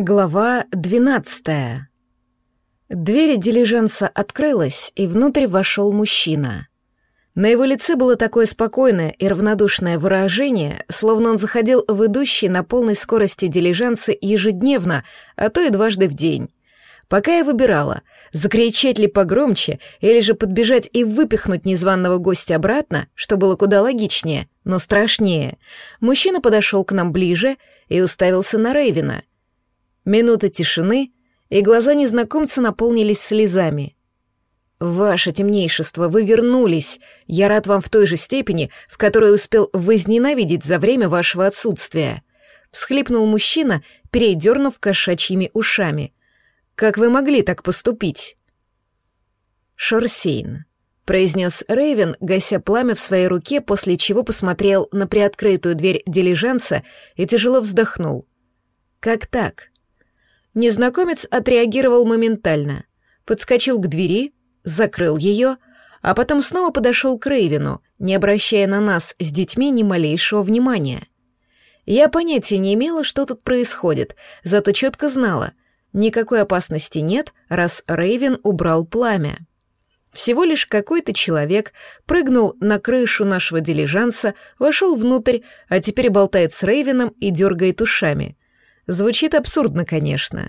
Глава двенадцатая. Дверь дилижанса открылась, и внутрь вошел мужчина. На его лице было такое спокойное и равнодушное выражение, словно он заходил в идущий на полной скорости дилижансы ежедневно, а то и дважды в день. Пока я выбирала, закричать ли погромче или же подбежать и выпихнуть незваного гостя обратно, что было куда логичнее, но страшнее, мужчина подошел к нам ближе и уставился на Рейвина — Минута тишины, и глаза незнакомца наполнились слезами. «Ваше темнейшество, вы вернулись. Я рад вам в той же степени, в которой успел возненавидеть за время вашего отсутствия», — всхлипнул мужчина, передернув кошачьими ушами. «Как вы могли так поступить?» «Шорсейн», — произнес Рейвен, гася пламя в своей руке, после чего посмотрел на приоткрытую дверь дилижанса и тяжело вздохнул. «Как так? Незнакомец отреагировал моментально, подскочил к двери, закрыл ее, а потом снова подошел к Рейвину, не обращая на нас с детьми ни малейшего внимания. Я понятия не имела, что тут происходит, зато четко знала, никакой опасности нет, раз Рейвен убрал пламя. Всего лишь какой-то человек прыгнул на крышу нашего дилижанса, вошел внутрь, а теперь болтает с Рейвеном и дергает ушами. Звучит абсурдно, конечно.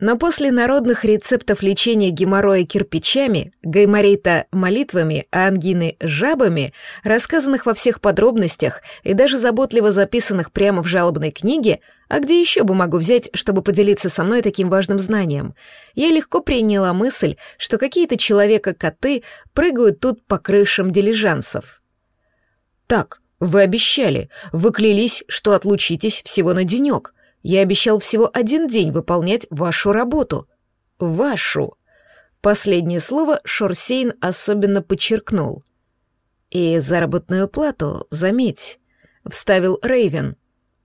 Но после народных рецептов лечения геморроя кирпичами, гайморита молитвами, а ангины жабами, рассказанных во всех подробностях и даже заботливо записанных прямо в жалобной книге, а где еще бы могу взять, чтобы поделиться со мной таким важным знанием, я легко приняла мысль, что какие-то человека-коты прыгают тут по крышам дилижансов. «Так, вы обещали, вы клялись, что отлучитесь всего на денек», я обещал всего один день выполнять вашу работу. Вашу. Последнее слово Шорсейн особенно подчеркнул. И заработную плату, заметь, вставил Рейвен.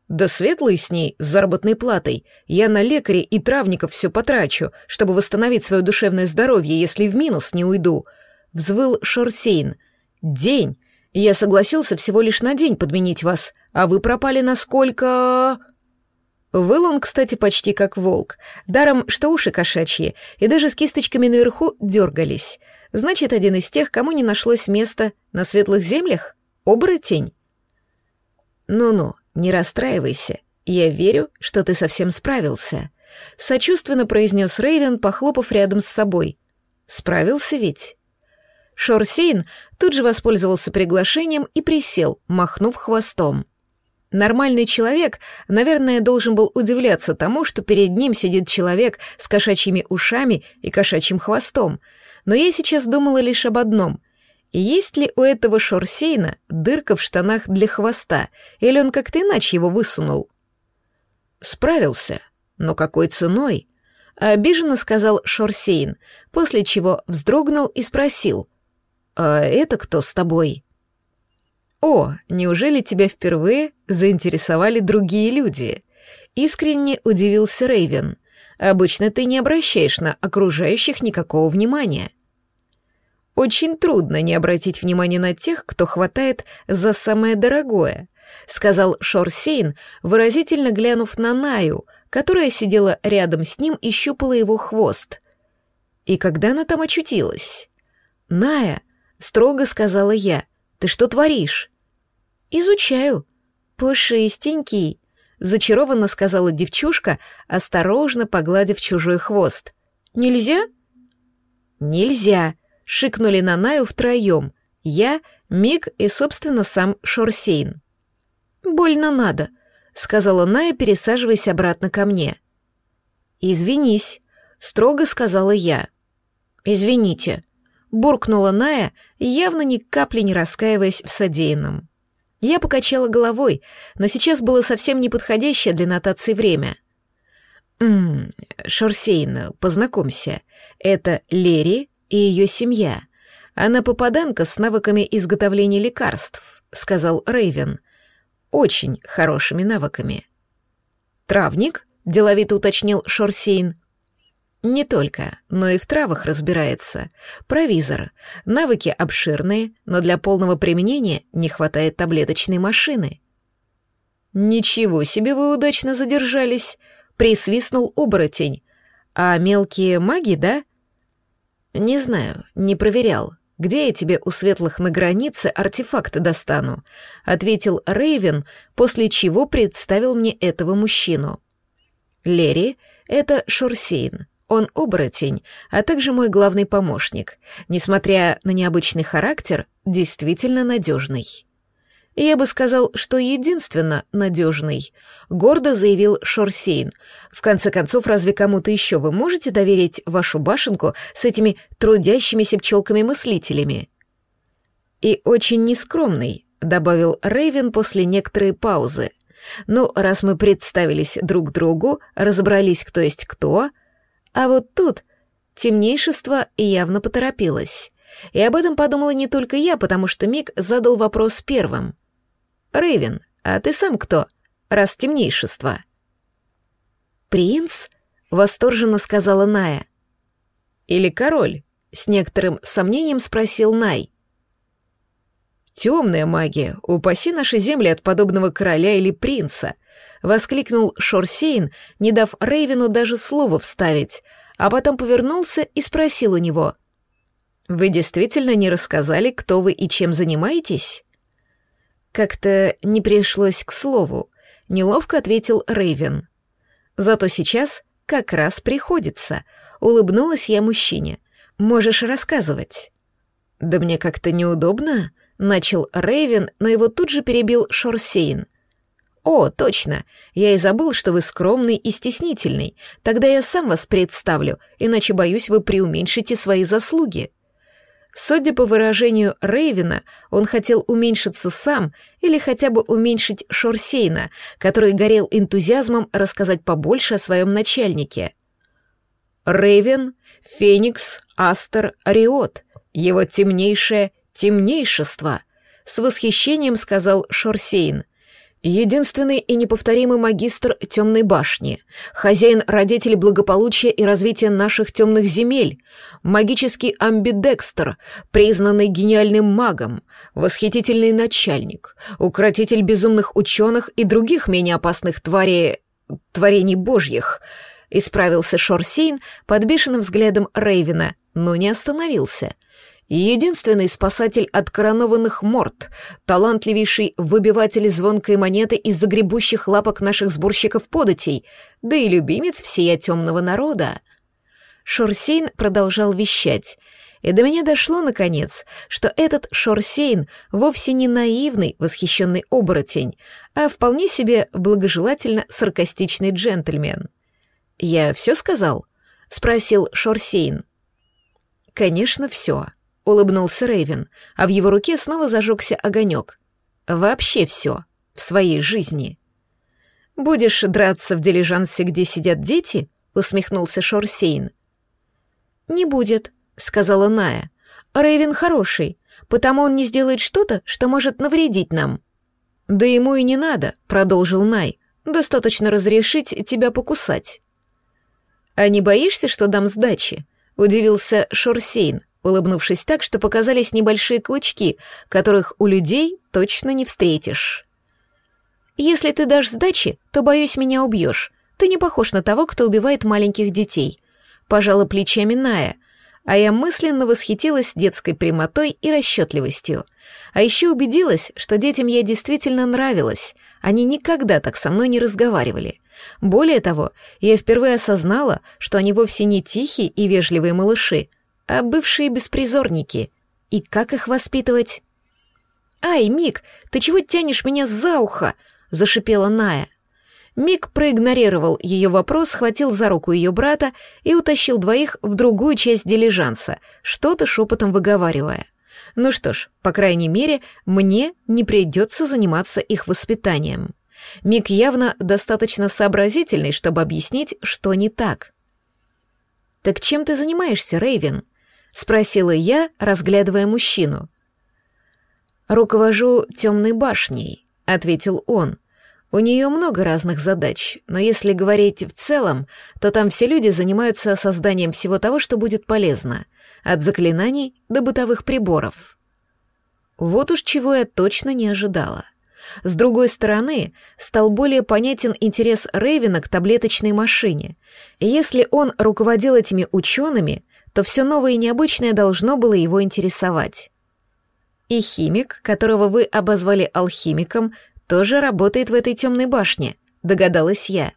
Да светлый с ней, с заработной платой. Я на лекаре и травников все потрачу, чтобы восстановить свое душевное здоровье, если в минус не уйду. Взвыл Шорсейн. День. Я согласился всего лишь на день подменить вас, а вы пропали на сколько... Выл он, кстати, почти как волк, даром, что уши кошачьи, и даже с кисточками наверху дергались. Значит, один из тех, кому не нашлось места на светлых землях? Оборотень? Ну-ну, не расстраивайся. Я верю, что ты совсем справился. Сочувственно произнес Рейвен, похлопав рядом с собой. Справился ведь? Шорсейн тут же воспользовался приглашением и присел, махнув хвостом. Нормальный человек, наверное, должен был удивляться тому, что перед ним сидит человек с кошачьими ушами и кошачьим хвостом. Но я сейчас думала лишь об одном. Есть ли у этого Шорсейна дырка в штанах для хвоста, или он как-то иначе его высунул? Справился, но какой ценой? Обиженно сказал Шорсейн, после чего вздрогнул и спросил. «А это кто с тобой?» «О, неужели тебя впервые заинтересовали другие люди?» Искренне удивился Рейвен. «Обычно ты не обращаешь на окружающих никакого внимания». «Очень трудно не обратить внимание на тех, кто хватает за самое дорогое», сказал Шорсейн, выразительно глянув на Наю, которая сидела рядом с ним и щупала его хвост. «И когда она там очутилась?» «Ная», — строго сказала я, — «ты что творишь?» «Изучаю. Пушистенький», — зачарованно сказала девчушка, осторожно погладив чужой хвост. «Нельзя?» «Нельзя», — шикнули на Наю втроем. Я, Мик и, собственно, сам Шорсейн. «Больно надо», — сказала Ная, пересаживаясь обратно ко мне. «Извинись», — строго сказала я. «Извините», — буркнула Ная, явно ни капли не раскаиваясь в содеянном. Я покачала головой, но сейчас было совсем неподходящее для нотации время. «Ммм, Шорсейн, познакомься. Это Лери и ее семья. Она попаданка с навыками изготовления лекарств», — сказал Рейвен. «Очень хорошими навыками». «Травник?» — деловито уточнил Шорсейн. Не только, но и в травах разбирается. Провизор. Навыки обширные, но для полного применения не хватает таблеточной машины. «Ничего себе вы удачно задержались», — присвистнул оборотень. А мелкие маги, да? Не знаю, не проверял. Где я тебе у светлых на границе артефакты достану? ответил Рейвен, после чего представил мне этого мужчину. Лери — это Шорсейн. Он оборотень, а также мой главный помощник. Несмотря на необычный характер, действительно надежный. Я бы сказал, что единственно надежный, гордо заявил Шорсейн. В конце концов, разве кому-то еще вы можете доверить вашу башенку с этими трудящимися пчелками-мыслителями? И очень нескромный, добавил Рейвен после некоторой паузы. Ну, раз мы представились друг другу, разобрались, кто есть кто, а вот тут темнейшество явно поторопилось. И об этом подумала не только я, потому что Мик задал вопрос первым. «Рэйвен, а ты сам кто, раз темнейшество?» «Принц?» — восторженно сказала Ная. «Или король?» — с некоторым сомнением спросил Най. «Темная магия, упаси наши земли от подобного короля или принца!» — воскликнул Шорсейн, не дав Рейвину даже слова вставить, а потом повернулся и спросил у него. «Вы действительно не рассказали, кто вы и чем занимаетесь?» Как-то не пришлось к слову, неловко ответил Рейвен. Зато сейчас как раз приходится, улыбнулась я мужчине. Можешь рассказывать. Да мне как-то неудобно, начал Рейвен, но его тут же перебил Шорсейн. «О, точно! Я и забыл, что вы скромный и стеснительный. Тогда я сам вас представлю, иначе, боюсь, вы преуменьшите свои заслуги». Судя по выражению Рейвена, он хотел уменьшиться сам или хотя бы уменьшить Шорсейна, который горел энтузиазмом рассказать побольше о своем начальнике. Рейвен, Феникс, Астер, Риот, его темнейшее темнейшество, с восхищением сказал Шорсейн. Единственный и неповторимый магистр темной башни, хозяин-родитель благополучия и развития наших темных земель, магический амбидекстер, признанный гениальным магом, восхитительный начальник, укротитель безумных ученых и других менее опасных тварей... творений божьих, исправился Шорсейн под бешеным взглядом Рейвена, но не остановился — Единственный спасатель от коронованных морд, талантливейший выбиватель звонкой монеты из загребущих лапок наших сборщиков податей, да и любимец всея темного народа. Шорсейн продолжал вещать, и до меня дошло, наконец, что этот Шорсейн вовсе не наивный, восхищенный оборотень, а вполне себе благожелательно саркастичный джентльмен. «Я все сказал?» — спросил Шорсейн. «Конечно, все», улыбнулся Рейвен, а в его руке снова зажегся огонек. Вообще все в своей жизни. Будешь драться в дилижансе, где сидят дети? усмехнулся Шорсейн. Не будет, сказала Ная. Рейвен хороший, потому он не сделает что-то, что может навредить нам. Да ему и не надо, продолжил Най. Достаточно разрешить тебя покусать. А не боишься, что дам сдачи? удивился Шорсейн улыбнувшись так, что показались небольшие клычки, которых у людей точно не встретишь. «Если ты дашь сдачи, то, боюсь, меня убьешь. Ты не похож на того, кто убивает маленьких детей», — пожала плечами Ная, а я мысленно восхитилась детской прямотой и расчетливостью. А еще убедилась, что детям я действительно нравилась, они никогда так со мной не разговаривали. Более того, я впервые осознала, что они вовсе не тихие и вежливые малыши, а бывшие беспризорники. И как их воспитывать? «Ай, Мик, ты чего тянешь меня за ухо?» — зашипела Ная. Мик проигнорировал ее вопрос, схватил за руку ее брата и утащил двоих в другую часть дилижанса, что-то шепотом выговаривая. Ну что ж, по крайней мере, мне не придется заниматься их воспитанием. Мик явно достаточно сообразительный, чтобы объяснить, что не так. «Так чем ты занимаешься, Рейвен?» — спросила я, разглядывая мужчину. «Руковожу темной башней», — ответил он. «У нее много разных задач, но если говорить в целом, то там все люди занимаются созданием всего того, что будет полезно, от заклинаний до бытовых приборов». Вот уж чего я точно не ожидала. С другой стороны, стал более понятен интерес Рейвена к таблеточной машине. Если он руководил этими учеными, то все новое и необычное должно было его интересовать. И химик, которого вы обозвали алхимиком, тоже работает в этой темной башне, догадалась я.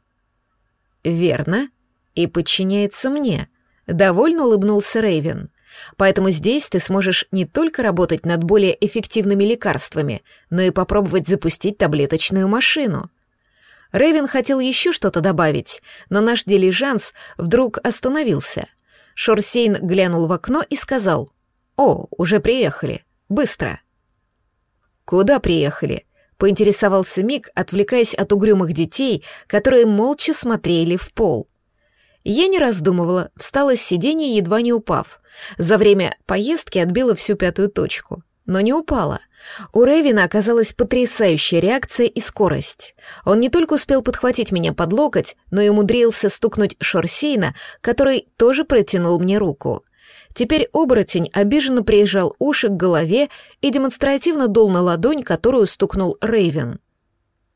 Верно, и подчиняется мне, довольно улыбнулся Рейвен. Поэтому здесь ты сможешь не только работать над более эффективными лекарствами, но и попробовать запустить таблеточную машину. Рэйвен хотел еще что-то добавить, но наш дилижанс вдруг остановился. Шорсейн глянул в окно и сказал, «О, уже приехали. Быстро». «Куда приехали?» — поинтересовался Мик, отвлекаясь от угрюмых детей, которые молча смотрели в пол. Я не раздумывала, встала с сиденья, едва не упав. За время поездки отбила всю пятую точку, но не упала. У Рэвина оказалась потрясающая реакция и скорость. Он не только успел подхватить меня под локоть, но и умудрился стукнуть Шорсейна, который тоже протянул мне руку. Теперь оборотень обиженно приезжал уши к голове и демонстративно дул на ладонь, которую стукнул Рейвен.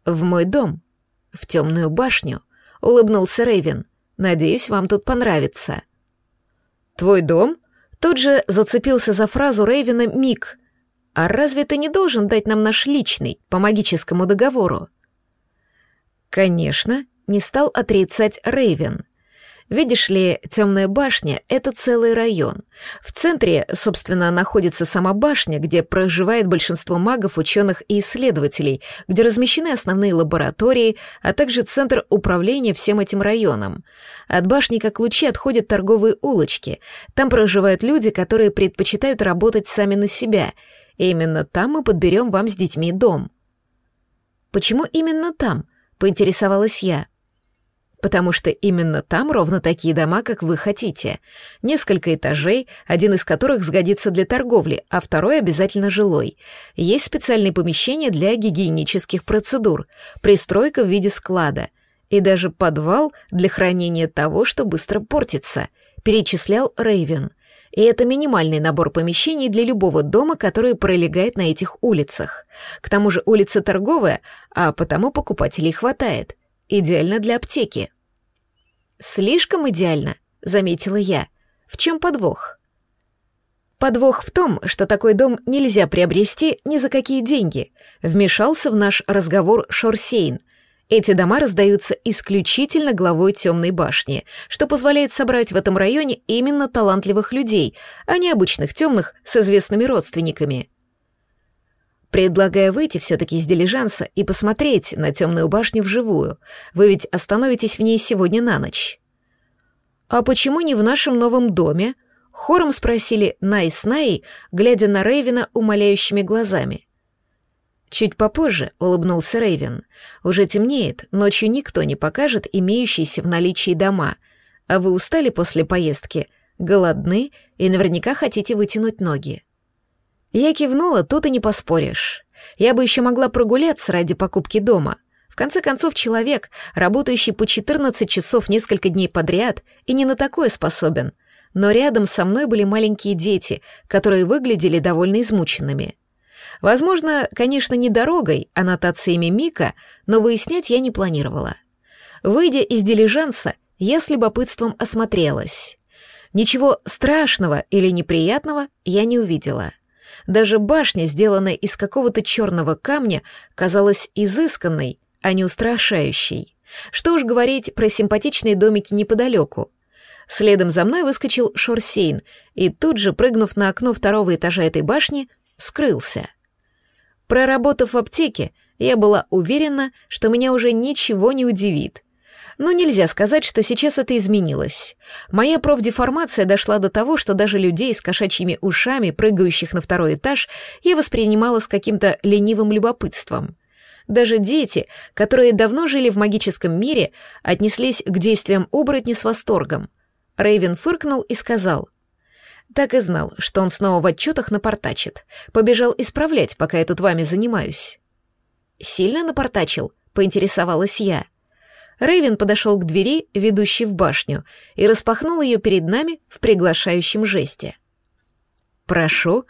«В мой дом, в темную башню», — улыбнулся Рейвен. «Надеюсь, вам тут понравится». «Твой дом?» Тут же зацепился за фразу Рейвена Мик. «А разве ты не должен дать нам наш личный, по магическому договору?» Конечно, не стал отрицать Рейвен. Видишь ли, Темная башня — это целый район. В центре, собственно, находится сама башня, где проживает большинство магов, ученых и исследователей, где размещены основные лаборатории, а также центр управления всем этим районом. От башни как лучи отходят торговые улочки. Там проживают люди, которые предпочитают работать сами на себя. И именно там мы подберем вам с детьми дом. «Почему именно там?» — поинтересовалась я потому что именно там ровно такие дома, как вы хотите. Несколько этажей, один из которых сгодится для торговли, а второй обязательно жилой. Есть специальные помещения для гигиенических процедур, пристройка в виде склада и даже подвал для хранения того, что быстро портится, перечислял Рейвен. И это минимальный набор помещений для любого дома, который пролегает на этих улицах. К тому же улица торговая, а потому покупателей хватает. Идеально для аптеки. Слишком идеально, заметила я. В чем подвох? Подвох в том, что такой дом нельзя приобрести ни за какие деньги. Вмешался в наш разговор Шорсейн. Эти дома раздаются исключительно главой темной башни, что позволяет собрать в этом районе именно талантливых людей, а не обычных темных с известными родственниками. Предлагаю выйти все-таки из дилижанса и посмотреть на темную башню вживую. Вы ведь остановитесь в ней сегодня на ночь. А почему не в нашем новом доме? Хором спросили Най с Най, глядя на Рейвена умоляющими глазами. Чуть попозже улыбнулся Рейвен. Уже темнеет, ночью никто не покажет имеющиеся в наличии дома. А вы устали после поездки, голодны и наверняка хотите вытянуть ноги. Я кивнула, тут и не поспоришь. Я бы еще могла прогуляться ради покупки дома. В конце концов, человек, работающий по 14 часов несколько дней подряд, и не на такое способен. Но рядом со мной были маленькие дети, которые выглядели довольно измученными. Возможно, конечно, не дорогой, а нотациями Мика, но выяснять я не планировала. Выйдя из дилижанса, я с любопытством осмотрелась. Ничего страшного или неприятного я не увидела — даже башня, сделанная из какого-то черного камня, казалась изысканной, а не устрашающей. Что уж говорить про симпатичные домики неподалеку. Следом за мной выскочил Шорсейн и тут же, прыгнув на окно второго этажа этой башни, скрылся. Проработав в аптеке, я была уверена, что меня уже ничего не удивит. Но нельзя сказать, что сейчас это изменилось. Моя профдеформация дошла до того, что даже людей с кошачьими ушами, прыгающих на второй этаж, я воспринимала с каким-то ленивым любопытством. Даже дети, которые давно жили в магическом мире, отнеслись к действиям оборотни с восторгом. Рейвен фыркнул и сказал. «Так и знал, что он снова в отчетах напортачит. Побежал исправлять, пока я тут вами занимаюсь». «Сильно напортачил?» — поинтересовалась я. — Рейвен подошел к двери, ведущей в башню, и распахнул ее перед нами в приглашающем жесте. «Прошу,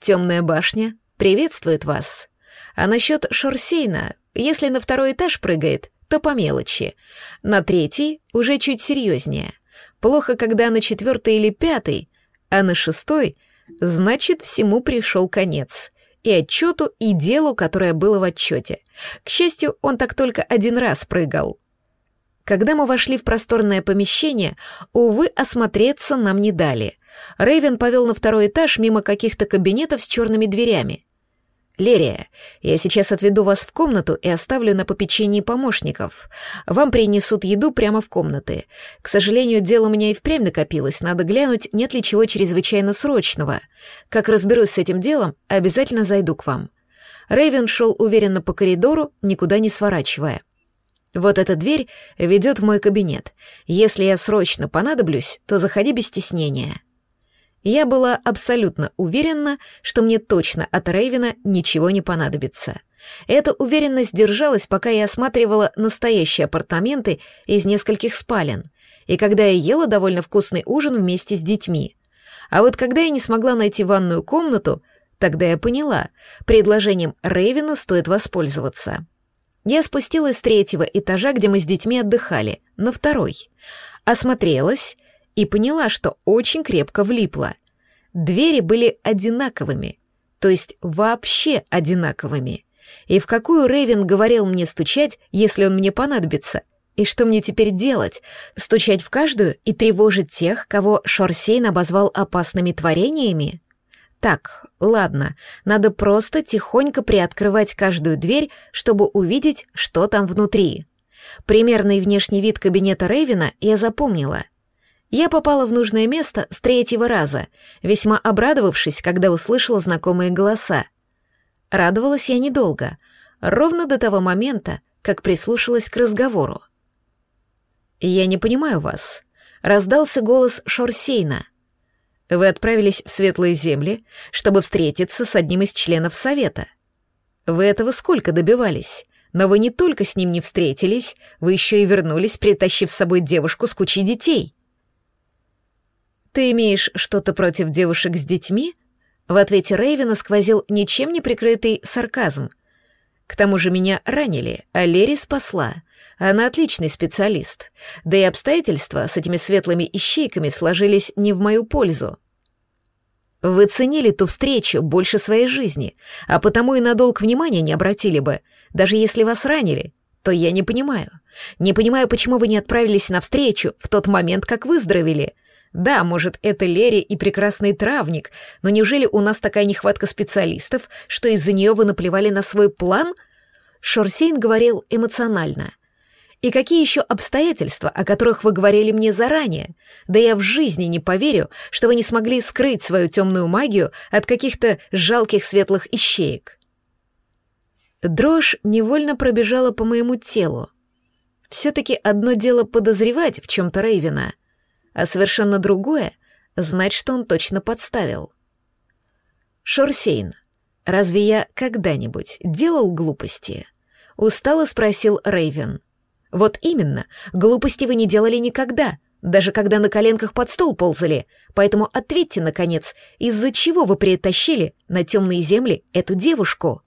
темная башня приветствует вас. А насчет Шорсейна, если на второй этаж прыгает, то по мелочи. На третий уже чуть серьезнее. Плохо, когда на четвертый или пятый, а на шестой, значит, всему пришел конец. И отчету, и делу, которое было в отчете. К счастью, он так только один раз прыгал. Когда мы вошли в просторное помещение, увы, осмотреться нам не дали. Рейвен повел на второй этаж мимо каких-то кабинетов с черными дверями. «Лерия, я сейчас отведу вас в комнату и оставлю на попечении помощников. Вам принесут еду прямо в комнаты. К сожалению, дело у меня и впрямь накопилось, надо глянуть, нет ли чего чрезвычайно срочного. Как разберусь с этим делом, обязательно зайду к вам». Рейвен шел уверенно по коридору, никуда не сворачивая. «Вот эта дверь ведет в мой кабинет. Если я срочно понадоблюсь, то заходи без стеснения». Я была абсолютно уверена, что мне точно от Рейвена ничего не понадобится. Эта уверенность держалась, пока я осматривала настоящие апартаменты из нескольких спален, и когда я ела довольно вкусный ужин вместе с детьми. А вот когда я не смогла найти ванную комнату, тогда я поняла, предложением Рейвена стоит воспользоваться. Я спустилась с третьего этажа, где мы с детьми отдыхали, на второй. Осмотрелась и поняла, что очень крепко влипла. Двери были одинаковыми, то есть вообще одинаковыми. И в какую Рейвен говорил мне стучать, если он мне понадобится? И что мне теперь делать? Стучать в каждую и тревожить тех, кого Шорсейн обозвал опасными творениями? Так, ладно, надо просто тихонько приоткрывать каждую дверь, чтобы увидеть, что там внутри. Примерный внешний вид кабинета Рейвена я запомнила. Я попала в нужное место с третьего раза, весьма обрадовавшись, когда услышала знакомые голоса. Радовалась я недолго, ровно до того момента, как прислушалась к разговору. «Я не понимаю вас», — раздался голос Шорсейна. «Вы отправились в Светлые Земли, чтобы встретиться с одним из членов Совета. Вы этого сколько добивались?» Но вы не только с ним не встретились, вы еще и вернулись, притащив с собой девушку с кучей детей. «Ты имеешь что-то против девушек с детьми?» В ответе Рейвена сквозил ничем не прикрытый сарказм. «К тому же меня ранили, а Лери спасла. Она отличный специалист. Да и обстоятельства с этими светлыми ищейками сложились не в мою пользу. Вы ценили ту встречу больше своей жизни, а потому и на долг внимания не обратили бы, даже если вас ранили, то я не понимаю. Не понимаю, почему вы не отправились на встречу в тот момент, как выздоровели, да, может, это Лери и прекрасный травник, но неужели у нас такая нехватка специалистов, что из-за нее вы наплевали на свой план? Шорсейн говорил эмоционально. И какие еще обстоятельства, о которых вы говорили мне заранее? Да я в жизни не поверю, что вы не смогли скрыть свою темную магию от каких-то жалких светлых ищеек. Дрожь невольно пробежала по моему телу. Все-таки одно дело подозревать в чем-то Рейвена, а совершенно другое — знать, что он точно подставил. «Шорсейн, разве я когда-нибудь делал глупости?» — устало спросил Рейвен. «Вот именно, глупости вы не делали никогда, даже когда на коленках под стол ползали, поэтому ответьте, наконец, из-за чего вы притащили на темные земли эту девушку?»